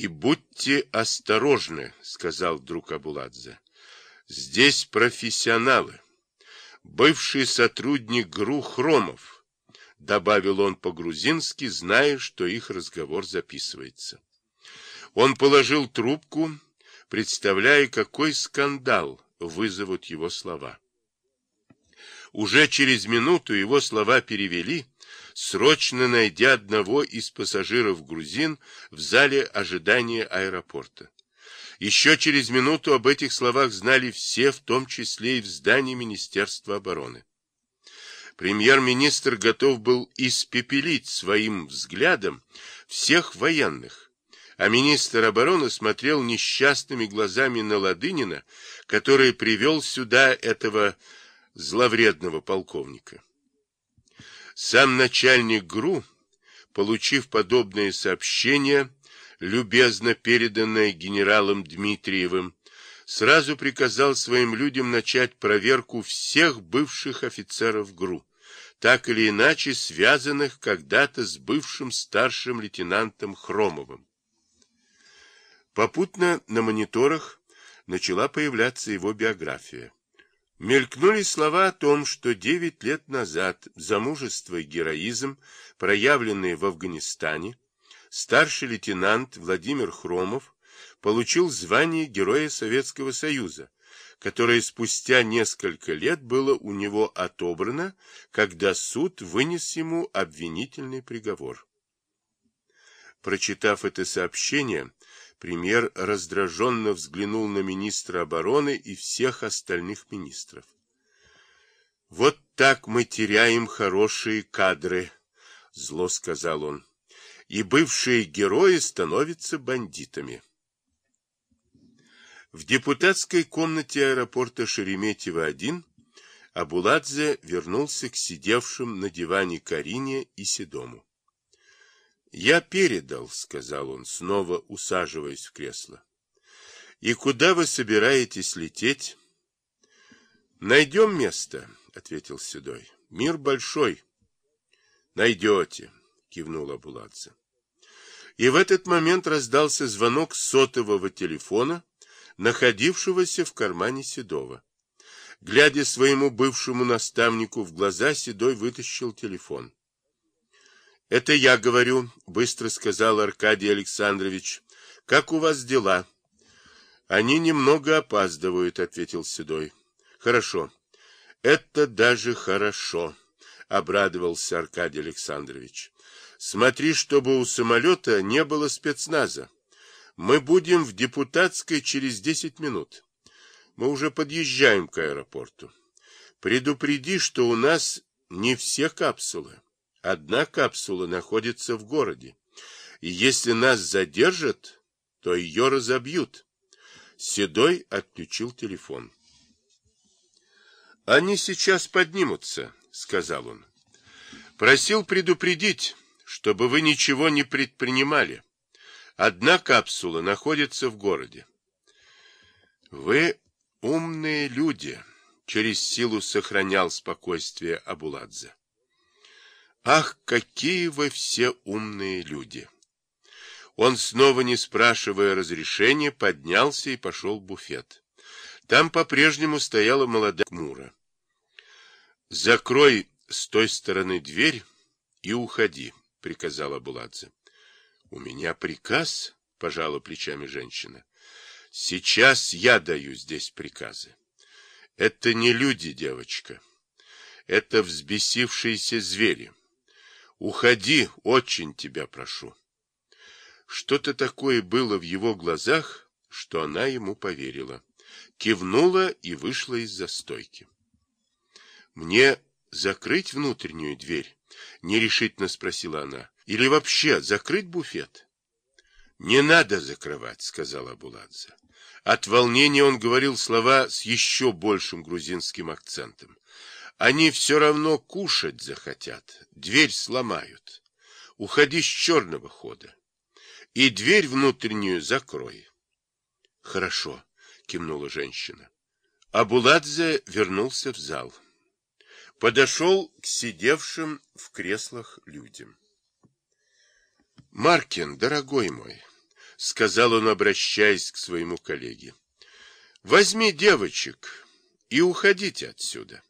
И будьте осторожны, сказал вдруг Абуладзе. Здесь профессионалы. Бывший сотрудник ГРУ Хромов, добавил он по-грузински, зная, что их разговор записывается. Он положил трубку, представляя, какой скандал вызовут его слова. Уже через минуту его слова перевели, срочно найдя одного из пассажиров грузин в зале ожидания аэропорта. Еще через минуту об этих словах знали все, в том числе и в здании Министерства обороны. Премьер-министр готов был испепелить своим взглядом всех военных, а министр обороны смотрел несчастными глазами на Ладынина, который привел сюда этого зловредного полковника. Сам начальник ГРУ, получив подобное сообщение, любезно переданное генералом Дмитриевым, сразу приказал своим людям начать проверку всех бывших офицеров ГРУ, так или иначе связанных когда-то с бывшим старшим лейтенантом Хромовым. Попутно на мониторах начала появляться его биография. Мелькнули слова о том, что девять лет назад за мужество и героизм, проявленные в Афганистане, старший лейтенант Владимир Хромов получил звание Героя Советского Союза, которое спустя несколько лет было у него отобрано, когда суд вынес ему обвинительный приговор. Прочитав это сообщение, Премьер раздраженно взглянул на министра обороны и всех остальных министров. «Вот так мы теряем хорошие кадры», — зло сказал он, — «и бывшие герои становятся бандитами». В депутатской комнате аэропорта Шереметьево-1 Абуладзе вернулся к сидевшим на диване Карине и Седому. «Я передал», — сказал он, снова усаживаясь в кресло. «И куда вы собираетесь лететь?» «Найдем место», — ответил Седой. «Мир большой». «Найдете», — кивнул Абуладзе. И в этот момент раздался звонок сотового телефона, находившегося в кармане Седова. Глядя своему бывшему наставнику в глаза, Седой вытащил телефон. Это я говорю, быстро сказал Аркадий Александрович. Как у вас дела? Они немного опаздывают, ответил Седой. Хорошо. Это даже хорошо, обрадовался Аркадий Александрович. Смотри, чтобы у самолета не было спецназа. Мы будем в депутатской через десять минут. Мы уже подъезжаем к аэропорту. Предупреди, что у нас не все капсулы. Одна капсула находится в городе, и если нас задержат, то ее разобьют. Седой отключил телефон. «Они сейчас поднимутся», — сказал он. «Просил предупредить, чтобы вы ничего не предпринимали. Одна капсула находится в городе». «Вы умные люди», — через силу сохранял спокойствие Абуладзе. Ах, какие вы все умные люди! Он, снова не спрашивая разрешения, поднялся и пошел в буфет. Там по-прежнему стояла молодая Мура. «Закрой с той стороны дверь и уходи», — приказала Буладзе. «У меня приказ», — пожала плечами женщина. «Сейчас я даю здесь приказы. Это не люди, девочка. Это взбесившиеся звери. Уходи, очень тебя прошу. Что-то такое было в его глазах, что она ему поверила. Кивнула и вышла из застойки. Мне закрыть внутреннюю дверь? Нерешительно спросила она. Или вообще закрыть буфет? Не надо закрывать, сказала Буладзе. От волнения он говорил слова с еще большим грузинским акцентом. Они все равно кушать захотят, дверь сломают. Уходи с черного хода. И дверь внутреннюю закрой. Хорошо, кивнула женщина. Абуладзе вернулся в зал. Подошел к сидевшим в креслах людям. Маркин, дорогой мой, сказал он, обращаясь к своему коллеге. Возьми девочек и уходите отсюда.